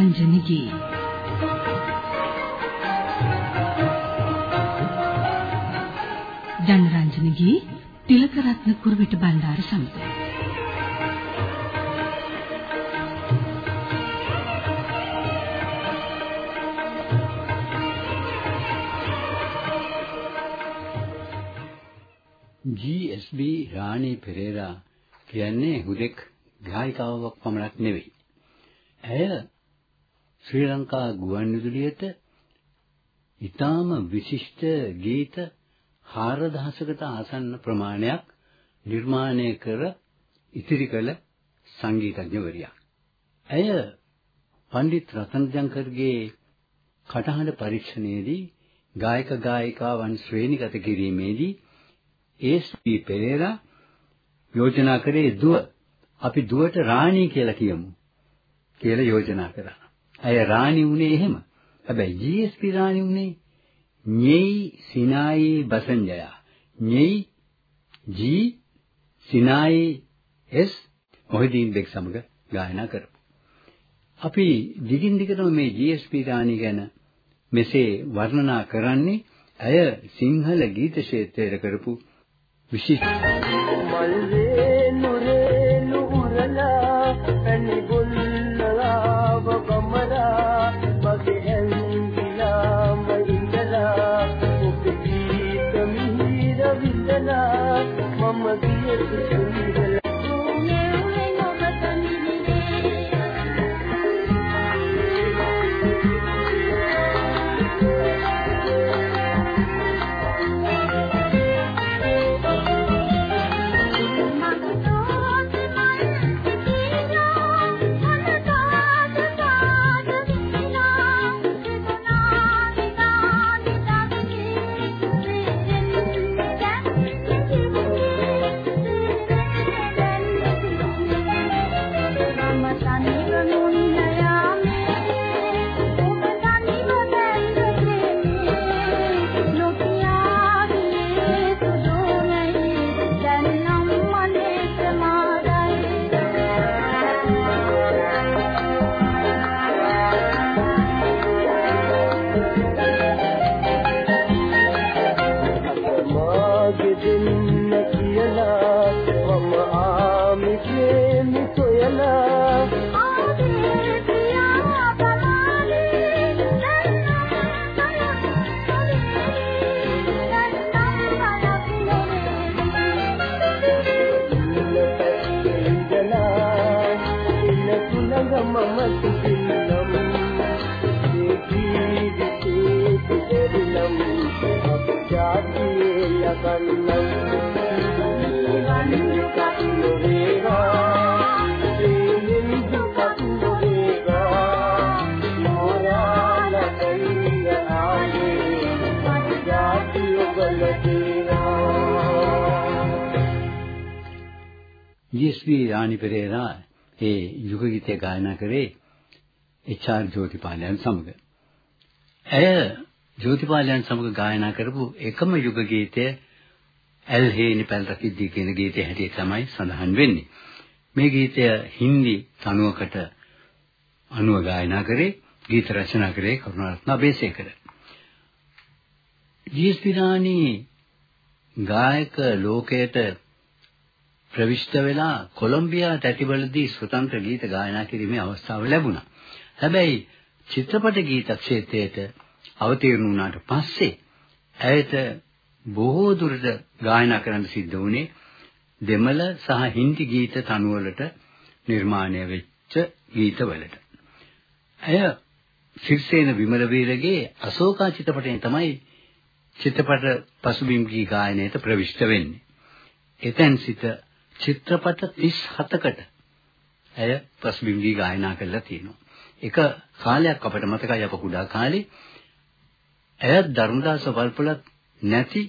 ජනරංජනගේ ජනරංජනගේ තිලකරත්න කුරුවිට බණ්ඩාර සමඟ ජී.එස්.බී. රාණි පෙරේරා කියන්නේ හුදෙක් ගායිකාවක් පමණක් නෙවෙයි. ඇය ශ්‍රී ලංකා ගුවන්විදුලියට ඊටාම විශිෂ්ට ගීත 4000කට ආසන්න ප්‍රමාණයක් නිර්මාණය කර ඉතිරි කළ සංගීතඥවරියක්. ඇය පණ්ඩිත් රතනජංකර්ගේ කටහඬ පරීක්ෂණයේදී ගායක ගායිකාවන් ශ්‍රේණිගත කිරීමේදී ඒස්.පී. පෙරේරා යෝජනා කරේ දුව අපි දුවට රාණි කියලා කියමු කියලා යෝජනා කරා. ඇය රාණි වුණේ එහෙම. හැබැයි ජී.එස්.පී. රාණි වුණේ ñei sinai basanjaya. ñei G Sinai S Mohideen Baig සමග ගායනා කරමු. අපි දිගින් දිගටම මේ ජී.එස්.පී. රාණි ගැන මෙසේ වර්ණනා කරන්නේ ඇය සිංහල ගීත ක්ෂේත්‍රයේ කරපු විශිෂ්ට මල්වේ ජී.එස්.පී. රාණි පෙරේරා ඒ යුග ගීතය ගායනා කරේ එච්.ආර්. ජෝතිපාලයන් සමග. ඇය ජෝතිපාලයන් සමග ගායනා කරපු එකම යුග ගීතය ඇල් හේනි පැල් රකිද්දී කියන ගීතය හැටියට තමයි සඳහන් වෙන්නේ. මේ ගීතය හින්දි තනුවකට අනුව ගායනා කරේ ගීත රචනා කරේ කරුණාරත්න අබේසේකර. ජී.එස්.පී. රාණි ගායක ලෝකයට ප්‍රවිෂ්ඨ වෙලා කොලොම්බියා තැටිවලදී ස්වතන්ත්‍ර ගීත ගායනා කිරීමේ අවස්ථාව ලැබුණා. හැබැයි චිත්‍රපට ගීත ක්ෂේත්‍රයට අවතීර්ණ වුණාට පස්සේ ඇයට බොහෝ දුරට ගායනා කරන්න සිද්ධ වුණේ දෙමළ සහ හින්දි ගීත තනුවලට නිර්මාණය වෙච්ච ගීතවලට. ඇය සිරිසේන විමලවීරගේ අශෝකා චිත්‍රපටයෙන් තමයි චිත්‍රපට පසුබිම් ගී ගායනයට ප්‍රවිෂ්ඨ වෙන්නේ. එතෙන් සිට චිත්‍රපට 37කට ඇය පසුබිම් ගී ගායනා කරලා තියෙනවා. එක කාලයක් අපට මතකයි අප කුඩා කාලේ ඇය ධර්මදාස වල්පලත් නැති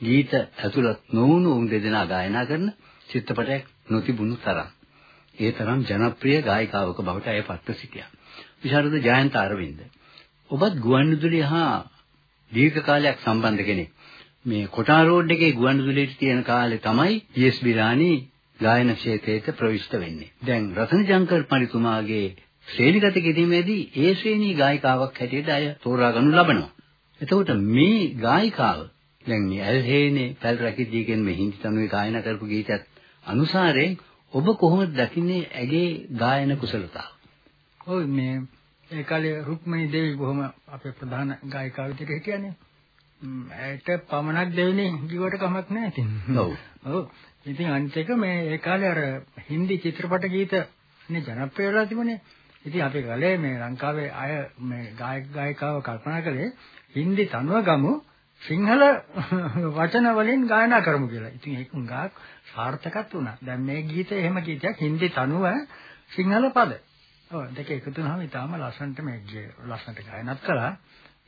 ගීත ඇතුළත් නොවුණු උන් දෙදෙනා ගායනා කරන චිත්‍රපටයක් නොතිබුණු තරම්. ඒ තරම් ජනප්‍රිය ගායිකාවක බවට ඇය පත්ව සිටියා. විශාරද ජයන්ත අරවින්ද. ඔබත් ගුවන්විදුලිය හා දීර්ඝ කාලයක් සම්බන්ධ කෙනෙක්. මේ කොටා රෝඩ් එකේ ගුවන්විදුලියට තියෙන කාලේ තමයි ඊ.එස්. බිරානි ගායන ක්ෂේත්‍රයට ප්‍රවිෂ්ඨ වෙන්නේ. දැන් රතන ජංකර් පරිතුමාගේ ශ්‍රේණිගත කිරීමේදී ඒ ශ්‍රේණී ගායිකාවක් හැටියට අය තෝරා ගනු ලබනවා. එතකොට මේ ගායිකාව දැන් මේ ඇල්හේනේ පැල් රැකිදී කියන මේ හින්දි තනුවේ ගායනා කරපු ගීතයත් අනුසාරයෙන් ඔබ කොහොමද දකින්නේ ඇගේ ගායන කුසලතාව? ඔව් මේ ඒ කාලේ රුක්මනී දේවී බොහොම අපේ ප්‍රධාන ගායිකාව විදිහට හිටියනේ. ඇයට පමණක් දෙවෙනි කිව්වට කමක් නැහැ ඉතින්. ඔව්. ඔව්. ඉතින් අනිත් එක මේ ඒ කාලේ අර හින්දි චිත්‍රපට ගීත නේ ජනප්‍රිය වෙලා තිබුණේ. ඉතින් අපි ගලේ මේ ලංකාවේ අය මේ ගායක ගායිකාව කල්පනා කළේ හින්දි තනුව ගමු සිංහල වචන වලින් ගායනා කරමු කියලා. ඉතින් ඒක උඟාක් සාර්ථකත් වුණා. දැන් මේ ගීතේ එහෙම ගීතයක් හින්දි තනුව සිංහල පද. ඔව් දෙක එකතු වුණාම ඉතාලම ලස්සනට මේ ගී ලස්සනට ගායනාත් කළා.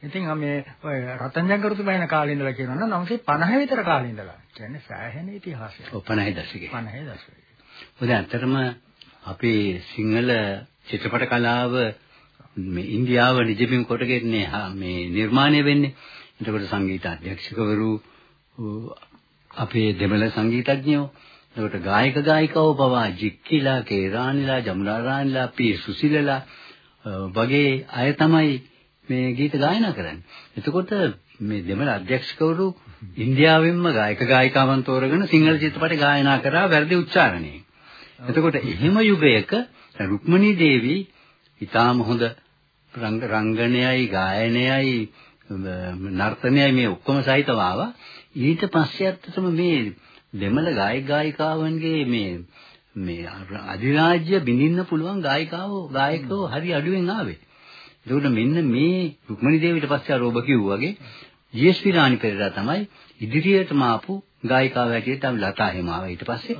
ඉතින් මේ ඔය රතන් ජංගරුතු බයින කාලේ ඉඳලා කියනවා නම් 950 විතර කාලේ ඉඳලා. කියන්නේ සෑහෙන ඉතිහාසයක්. ඔව් 50 දශකයේ. 50 දශකයේ. මොකද ඇත්තටම අපේ සිංහල චිත්‍රපට කලාව මේ ඉන්දියාව නිජබිම් කොටගෙන්නේ මේ නිර්මාණය වෙන්නේ. එතකොට සංගීත අධ්‍යක්ෂකවරු අපේ දෙමළ සංගීතඥයෝ එතකොට ගායක ගායිකවෝ පවා ජික්කිලා, කේරානිලා, ජමුනා රානිලා, පී සුසිලලා වගේ අය තමයි මේ ගීත ගායනා කරන්නේ. එතකොට මේ දෙමළ අධ්‍යක්ෂකවරු ඉන්දියාවෙන්ම ගායක ගායිකාවන් තෝරගෙන සිංහල චිත්‍රපට ගායනා කරා වැරදි උච්චාරණයෙන්. එතකොට එහෙම යුගයක රුක්මනී දේවී ඊටාම හොඳ රංග රංගනයයි ගායනයයි නර්තනයයි මේ ඔක්කොම සහිතව ආවා. ඊට පස්සේ ඇත්තටම මේ දෙමළ ගායක ගායිකාවන්ගේ මේ මේ අධිරාජ්‍ය බිඳින්න පුළුවන් ගායිකාවෝ ගායකයෝ හරි අඩුවෙන් ආවේ. ඒකට මෙන්න මේ රුක්මනී දේවියට පස්සේ අර ඔබ කිව්වා වගේ ජී.එස්.පි. රාණි පෙරේරා තමයි ඉදිරියටම ආපු ගායිකාව හැටියට අපි ලතා හිමාව ඊට පස්සේ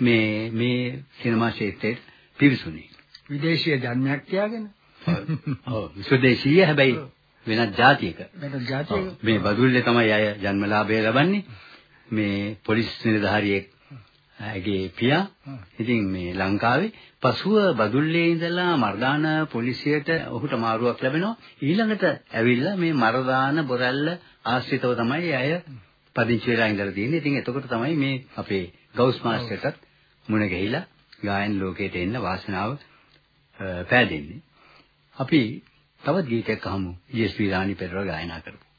මේ මේ සිනමා ක්ෂේත්‍රයට පිවිසුනේ. විදේශීය ජන්මයක් තියාගෙන ඔව් විශ්වදේශීය හැබැයි වෙනත් ජාතියක. වෙන ජාතියක මේ බදුල්ලේ තමයි අය ජන්මලාභය ලබන්නේ. මේ පොලිස් නිලධාරියෙක් ඇගේ පියා. ඉතින් මේ ලංකාවේ පසුව බදුල්ලේ ඉඳලා මර්දාන පොලිසියට ඔහුට මාරුවක් ලැබෙනවා. ඊළඟට ඇවිල්ලා මේ මර්දාන බොරැල්ල ආශ්‍රිතව තමයි අය පදිංචි වෙලා ඉඳලා තියෙන්නේ. ඉතින් එතකොට තමයි මේ අපේ ගවුස් මාස්ටර්ටත් මුණ ගැහිලා ගායන ලෝකයට එන්න වාසනාව පෑදෙන්නේ. අපි තවත් ගීතයක් අහමු. ජී.එස්.පි. රාණි පෙරේරා ගායනා කරපු.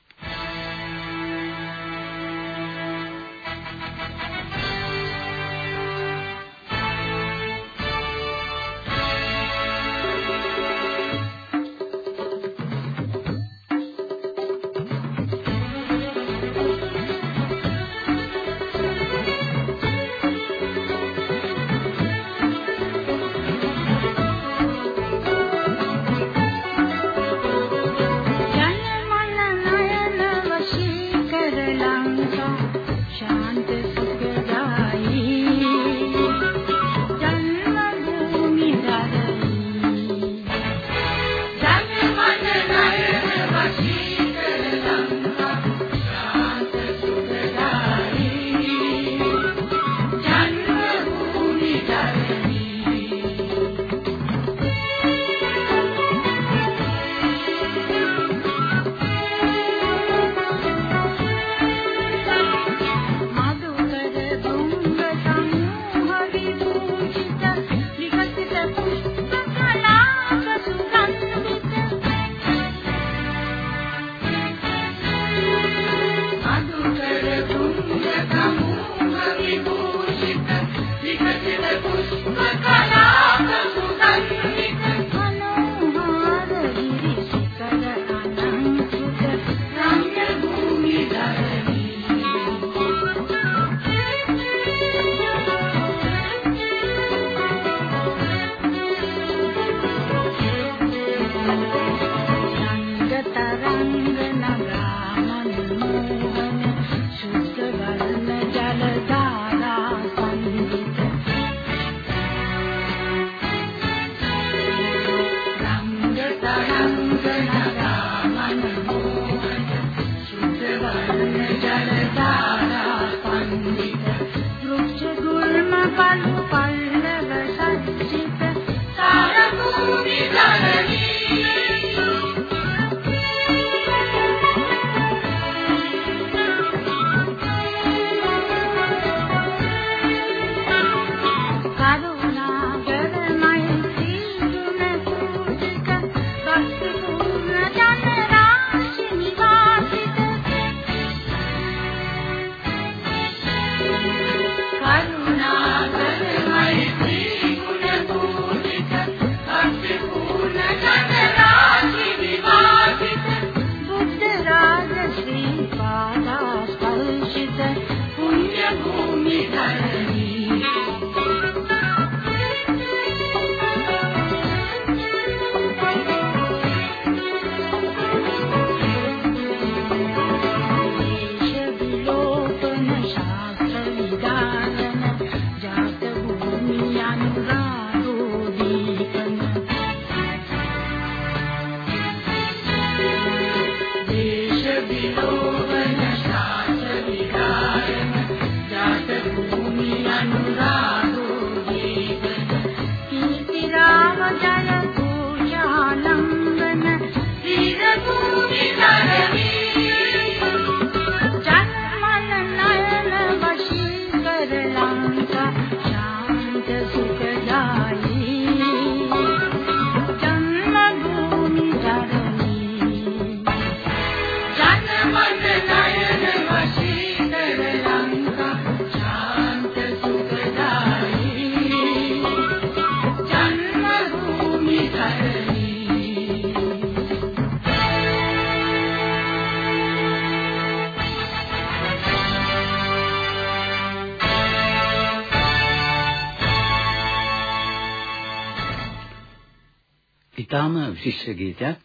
ඊටාම විශිෂ්ට ගීතයක්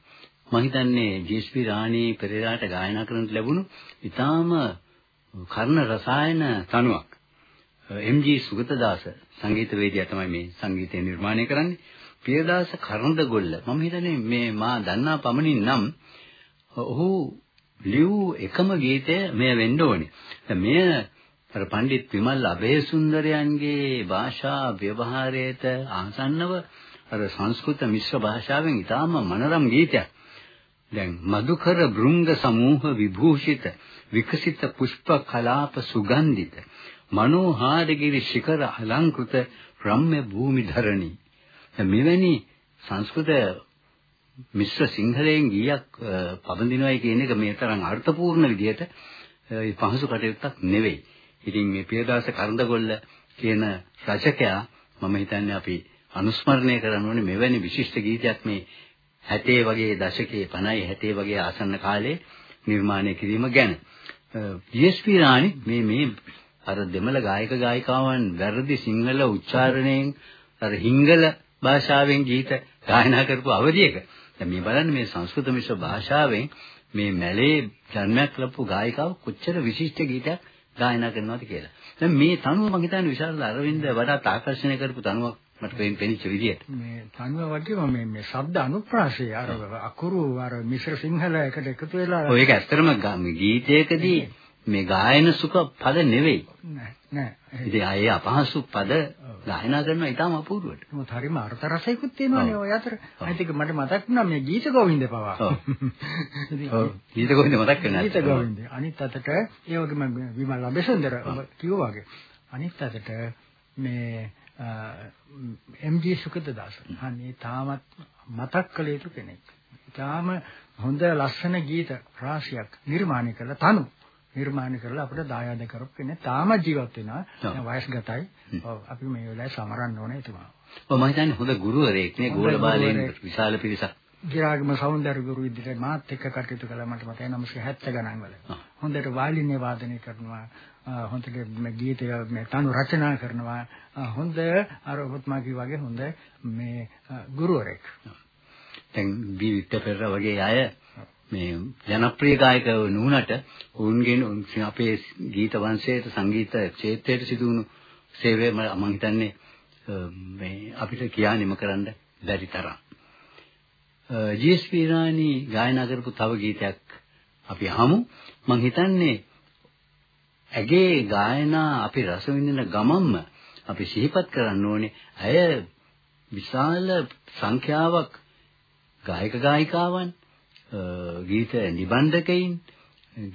මම හිතන්නේ ජී.එස්.පී. රාණී පෙරේරාට ගායනා කරන්න ලැබුණු ඊටාම කර්ණ රසායන තනුවක් එම්.ජී. සුගතදාස සංගීතවේදියා තමයි මේ සංගීතය නිර්මාණය කරන්නේ පියදාස කරඬගොල්ල මම හිතන්නේ මේ මා දන්නා පමණින් නම් ඔහු ලියූ එකම ගීතය මෙය වෙන්න ඕනේ දැන් මෙය අර පඬිත් විමල් අබේසුන්දරයන්ගේ භාෂා ව්‍යවහාරයට ආසන්නව අර සංස්කෘත මිශ්‍ර භාෂාවෙන් ඉතාම මනරම් ගීතයක්. දැන් මధుකර බෘංග සමූහ විභූෂිත විකසිත පුෂ්ප කලාප සුගන්ධිත මනෝහාරගිරි ශිඛර අලංකృత රම්‍ය භූමි ධරණී. දැන් මෙවැනි සංස්කෘත මිශ්‍ර සිංහලයෙන් ගීයක් අ, පවඳිනවයි කියන එක මේ තරම් අර්ථපූර්ණ විදිහට අ, පහසු කටයුත්තක් නෙවෙයි. ඉතින් මේ පියදාස කරඬගොල්ල කියන රචකයා මම හිතන්නේ අපි අනුස්මරණය කරන්න ඕනේ මෙවැනි විශිෂ්ට ගීතයක් මේ 60 වගේ දශකයේ 50 60 වගේ ආසන්න කාලේ නිර්මාණය කිරීම ගැන. ඩී.එස්.පී. රාණි මේ මේ අර දෙමළ ගායක ගායිකාවන් වැරදි සිංහල උච්චාරණයෙන් අර හිංගල භාෂාවෙන් ගීත ගායනා කරපු අවධියක දැන් මේ බලන්න මේ සංස්කෘත මිශ්‍ර භාෂාවෙන් මේ මැලේ ජන්මයක් ලැබපු ගායිකාව කොච්චර විශිෂ්ට ගීතයක් ගායනා කරනවද කියලා. දැන් මේ තනුව මම හිතන්නේ විශාල අරවින්ද වඩාත් ආකර්ෂණය කරපු තනුවක් මට පේන- පෙනිච්ච විදියට. මේ තනුව වගේම මේ මේ ශබ්ද අනුප්‍රාසය අර අකුරු අර මිශ්‍ර සිංහල එකට එකතු වෙලා ඔය ඒක ඇත්තටම ගීතයකදී මේ ගායන සුඛ පද නෙවෙයි. නෑ නෑ ඉතින් ආයේ අපහසු පද ගායනා කරනවා ඊටම අපූර්වට. මොකද හරිම අර්ථ රසයකුත් තියෙනවානේ. ඔය අතර. අනිත් එක මට මතක් වුණා මේ ගීත ගෝවින්ද පවා. ඔව්. ගීත කොහෙන්ද මතක් වෙන්නේ? ගීත ගෝවින්ද. අනිත් අතට ඒ වගේම විමල් අබේසුන්දර කිව්වා වගේ. අනිත් අතට මේ එම්.ජී. සුකදදාස. අනේ තාමත් මතක් කළ යුතු කෙනෙක්. තාම හොඳ ලස්සන ගීත රාශියක් නිර්මාණය කළා තනු. නිර්මාණය කරලා අපිට දායාද කරපු කෙනෙක් තාම ජීවත් වෙනවා. වයස්ගතයි. ඔව් අපි මේ වෙලාවේ සමරන්න ඕනේ එතුමා. ඔව් මම හිතන්නේ හොඳ ගුරුවරයෙක් නේ හොඳ ගෝල බාලයන් ගුරුවරයෙක්. විශාල පිරිසක්. ගිරාගම සෞන්දර්ය ගුරු විදිහට මාත් එක්ක කටයුතු කළා මට මතකයි 970 ගණන් වල. හොඳට වාලින්‍ය වාදනය කරනවා. හොඳට මේ ගීතය මේ තනු රචනා කරනවා. හොඳ අර ඔබතුමා කිව්වා වගේ හොඳ මේ ආ, ගුරුවරයෙක්. දැන් බීවිත පෙරර වගේ අය මේ ජනප්‍රිය ගායකව නුනට ඔවුන්ගෙන් අපේ ගීත වංශයට සංගීත ක්ෂේත්‍රයට සිදු වුණු සේවය මම හිතන්නේ මේ අපිට කියානිම කරන්න බැරි තරම්. ජී.එස්.පී. රාණි ගායනා කරපු තව ගීතයක් අපි අහමු. මම හිතන්නේ ඇගේ ගායනා අපි රස විඳින ගමම්ම අපි සිහිපත් කරන්න ඕනේ. ඇය විශාල සංඛ්‍යාවක් ගායක ගායිකාවන් අ, ගීත නිබන්ධකයින්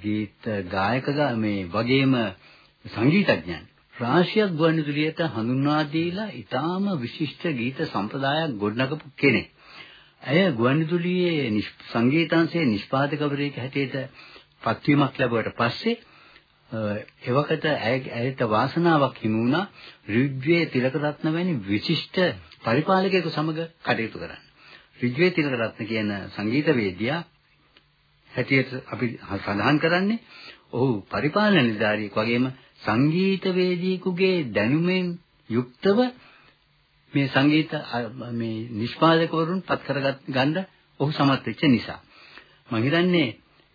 ගීත ගායක ගා- මේ වගේම සංගීතඥයන් රාශියක් ගුවන්විදුලියට හඳුන්වා දීලා ඊටාම විශිෂ්ට ගීත සම්ප්‍රදායක් ගොඩනගපු කෙනෙක්. ඇය ගුවන්විදුලියේ නිෂ්- සංගීතාංශයේ නිෂ්පාදකවරයෙක් හැටියට පත්වීමක් ලැබුවට පස්සේ අ, එවකට ඇය- ඇයට වාසනාවක් හිමි වුණා ඍග්වේ තිලකරත්න වැනි විශිෂ්ට පරිපාලකයෙකු සමග කටයුතු කරන්න. ඍග්වේ තිලකරත්න කියන සංගීතවේදියා හැටියට අපි සඳහන් කරන්නේ ඔහු පරිපාලන නිලධාරියෙක් වගේම සංගීතවේදියෙකුගේ දැනුමෙන් යුක්තව මේ සංගීත අ, මේ නිෂ්පාදකවරුන් පත් කරගත් ගන්න ඔහු සමත් වෙච්ච නිසා මම හිතන්නේ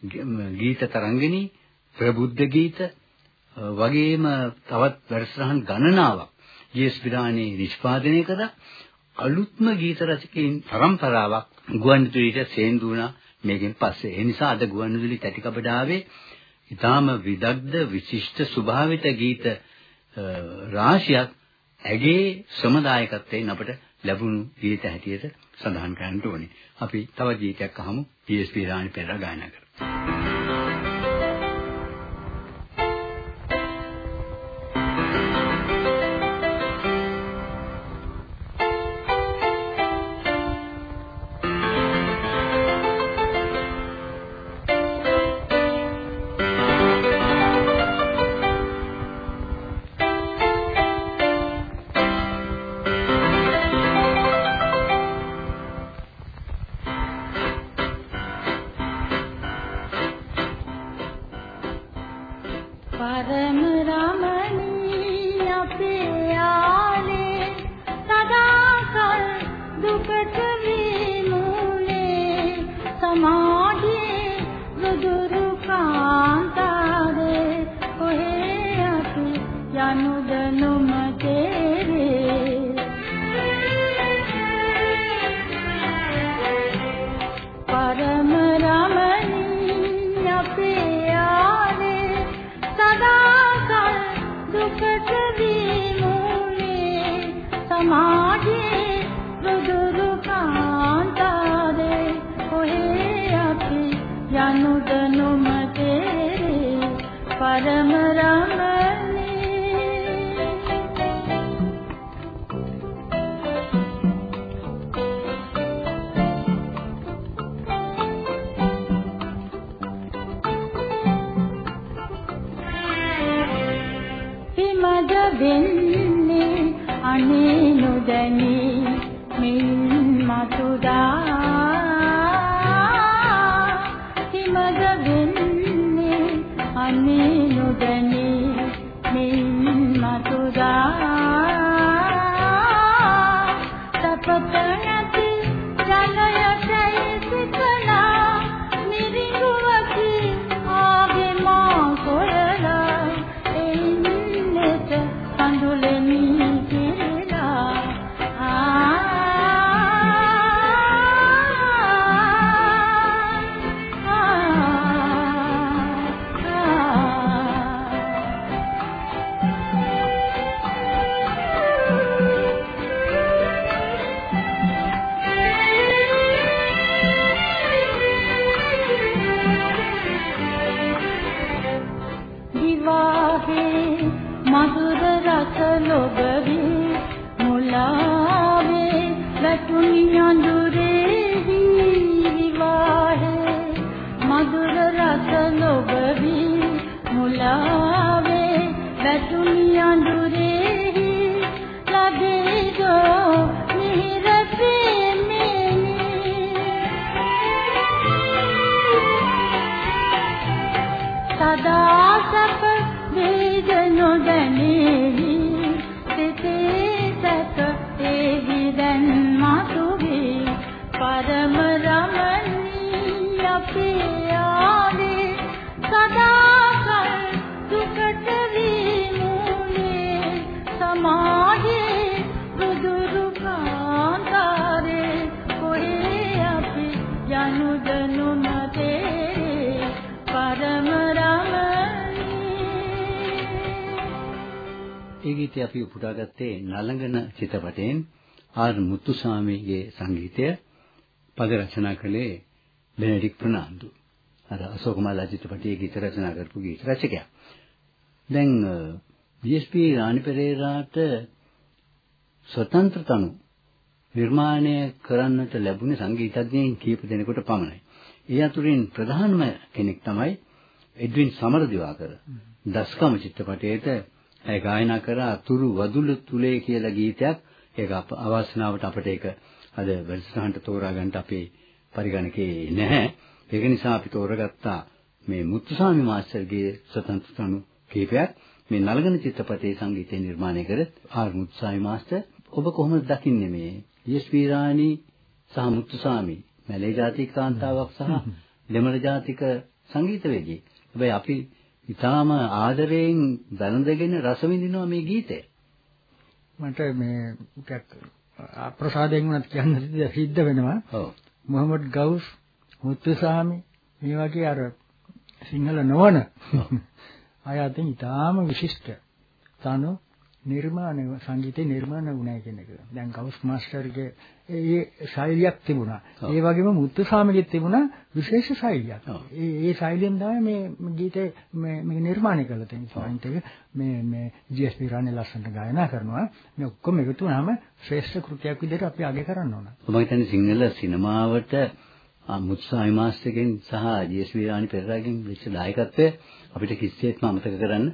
ග- ගීත තරංගිනී ප්‍රබුද්ධ ගීත අ, වගේම තවත් වැඩසටහන් ගණනාවක් ජී.එස්. පිරාණේ නිෂ්පාදනය කර අලුත්ම ගීත රචකයින් පරම්පරාවක් ගුවන්විදුලියට සේන්දු වුණා මේකෙන් පස්සේ. ඒ නිසා අද ගුවන්විදුලි තැටිකපඩාවේ ඊටාම විදග්ධ විශිෂ්ට ස්වභාවිත ගීත අ, රාශියක් ඇගේ ශ්‍රමදායකත්වයෙන් අපට ලැබුණු ගීත හැටියට සඳහන් කරන්න ඕනේ. අපි තවත් ගීතයක් අහමු. ජී.එස්.පී. රාණි පෙරේරා ගායනා කරමු. परम राम අපි උපුටාගත්තේ නලංගන චිත්‍රපටයෙන් ආර් මුතුසාමිගේ සංගීතය පද රචනා කළේ බෙනඩික් ප්‍රනාන්දු. අර අශෝකමාලා චිත්‍රපටයේ ගීත රචනා කරපු ගීත රචකයා. දැන් බීඑස්පී රාණි පෙරේරාට ස්වතන්ත්‍ර තනු නිර්මාණය කරන්නට ලැබුණේ සංගීතඥයින් කීප දෙනෙකුට පමණයි. ඒ අතුරින් ප්‍රධානම කෙනෙක් තමයි එඩ්වින් සමරදිවාකර. දස්කම චිත්‍රපටයේට ඇය ගායනා කර අතුරු වදුළු තුලේ කියලා ගීතයක් ඒක අප- අවාසනාවට අපිට ඒක අද වැඩසටහනට තෝරා ගන්න අපේ පරිගණකේ නැහැ. ඒක නිසා අපි තෝරගත්තා මේ මුත්තුසාමි මාස්ටර්ගේ ස්වතන්ත්‍ර තනු කීපයක් මේ නලගන චිත්‍රපටයේ සංගීතය නිර්මාණය කර ආර් මුත්තුසාමි මාස්ටර් ඔබ කොහොමද දකින්නේ මේ ඊ.එස්.පී. රාණි සහ මුත්තුසාමි මැලේ ජාතික කාන්තාවක් සහ දෙමළ ජාතික සංගීතවේදියෙක්. හැබැයි අපි ඊටාම ආදරයෙන් දැනඳගෙන රස විඳිනවා මේ ගීතය. මට මේ ටිකක් අප්‍රසාදයෙන් වුණත් කියන්න සිද්ධ වෙනවා. ඔව්. මොහමඩ් ගවුස් මුත්තුසාමි මේ වගේ අර සිංහල නොවන අය අතින් ඉතාම විශිෂ්ට තනු නිර්මාණ සංගීතේ නිර්මාණ වුණා කියන එක. දැන් ගවුස් මාස්ටර්ගේ ඒ ශෛලියක් තිබුණා. ඒ වගේම මුත්තුසාමිගෙත් තිබුණා විශේෂ ශෛලියක්. ඒ ඒ ශෛලියෙන් තමයි මේ ගීතේ මේ මේ නිර්මාණය කළා තියෙන්නේ. අනිත් එක මේ මේ GSP රාණි ලස්සනට ගායනා කරනවා. මේ ඔක්කොම එකතු වුණාම ශ්‍රේෂ්ඨ කෘතියක් විදිහට අපි අගය කරන්න ඕන. මම හිතන්නේ සිංහල සිනමාවට මුත්සාමි මාස්ටර්ගෙන් සහ ජී.එස්.වී. රාණි පෙරේරාගෙන් වෙච්ච දායකත්වය අපිට කිසිසේත්ම අමතක කරන්න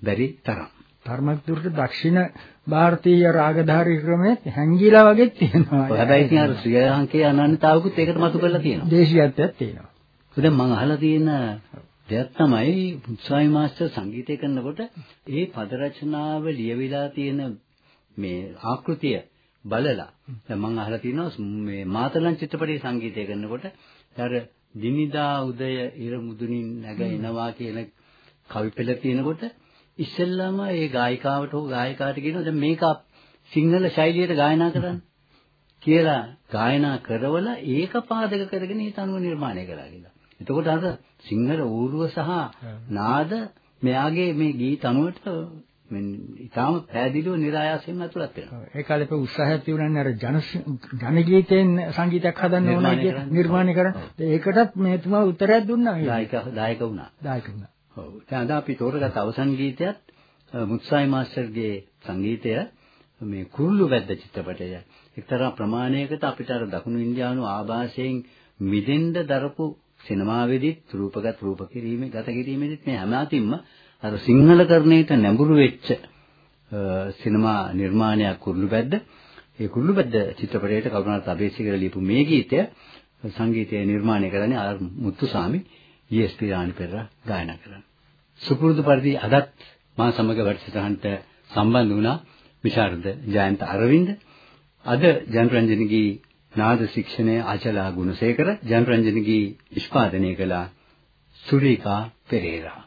බැරි තරම්. ධර්මයක් දුරට දක්ෂිණ ಭಾರತೀಯ රාගධාරී ක්‍රමයේ හැංගිලා වගේ තියෙනවා. ඔය හැබැයි ඉතින් අර ශ්‍රී ලංකේ අනන්‍යතාවකුත් ඒකට මතු කරලා තියෙනවා. දේශීයත්වයක් තියෙනවා. දැන් මම අහලා තියෙන දෙයක් තමයි මුත්සාමි මාස්ටර් සංගීතය කරනකොට ඒ පද රචනාව ලියවිලා තියෙන මේ ආකෘතිය බලලා දැන් මම අහලා තියෙනවා මේ මාතලන් චිත්‍රපටයේ සංගීතය කරනකොට අර දිනිදා උදය ඉර මුදුනින් නැග එනවා කියන කවි පෙළ තියෙනකොට ඉස්සෙල්ලාම ඒ ගායිකාවට හෝ ගායකාට කියනවා දැන් මේක සිංහල ශෛලියට ගායනා කරන්න කියලා ගායනා කරවල ඒක පාදක කරගෙන ඒ තනුව නිර්මාණය කරා කියලා. එතකොට අර සිංහල ඌරුව සහ නාද මෙයාගේ මේ ගී තනුවට මෙන් ඊටාම පැහැදිලිව નિરાයාසයෙන්ම ඇතුළත් වෙනවා. ඒ කාලේ අපේ උත්සාහයක් තිබුණානේ අර ජන ජනගීතයෙන් සංගීතයක් හදන්න ඕනයි නිර්මාණය කිය කරන්න. නිර්මාණය කරන්න. ඒකටත් මේතුමා උත්තරයක් දුන්නා. දායක දායක වුණා. දායක වුණා. ඔව්. දැන් අද අපි තෝරගත් අවසන් ගීතයත් අ, මුත්සායි මාස්ටර්ගේ සංගීතය මේ කුරුළු වැද්ද චිත්‍රපටය. එක්තරා ප්‍රමාණයකට අපිට අර දකුණු ඉන්දියානු ආభాෂයෙන් මිදෙන්න දරපු සිනමාවේදීත් රූපගත රූප කිරීමේ ගත කිරීමේදීත් මේ හැම අතින්ම අර සිංහලකරණයට නැඹුරු වෙච්ච අ, සිනමා නිර්මාණයක් කුරුළු වැද්ද. ඒ කුරුළු වැද්ද චිත්‍රපටයට කරුණාරත් අබේසිකර ලියපු මේ ගීතය සංගීතය නිර්මාණය කරන්නේ R Muthusamy G S P. Rani Perera ගායනා කරන්නේ. සුපුරුදු පරිදි අදත් මා සමග වැඩසටහනට සම්බන්ධ වුණා විශාරද ජයන්ත අරවින්ද. අද ජනරන්ජනගේ නාද ශික්ෂණය අචලා ගුණසේකර ජනරන්ජනගේ නිෂ්පාදනය කළ සුරීකා පෙරේරා.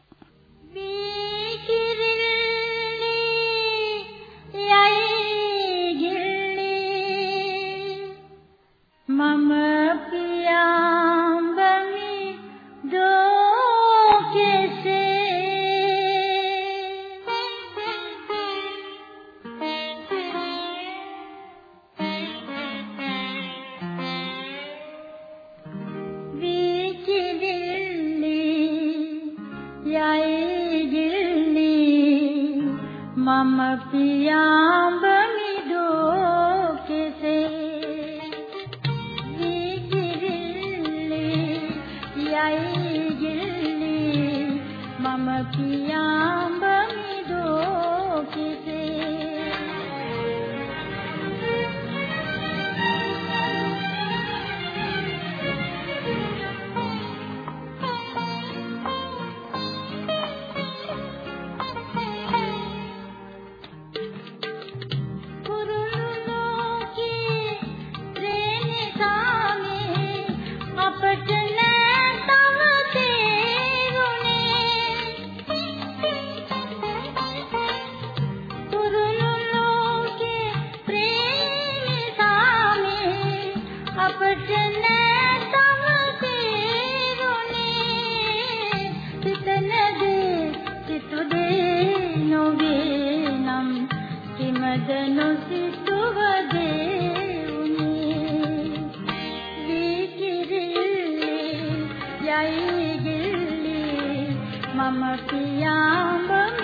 මම කියා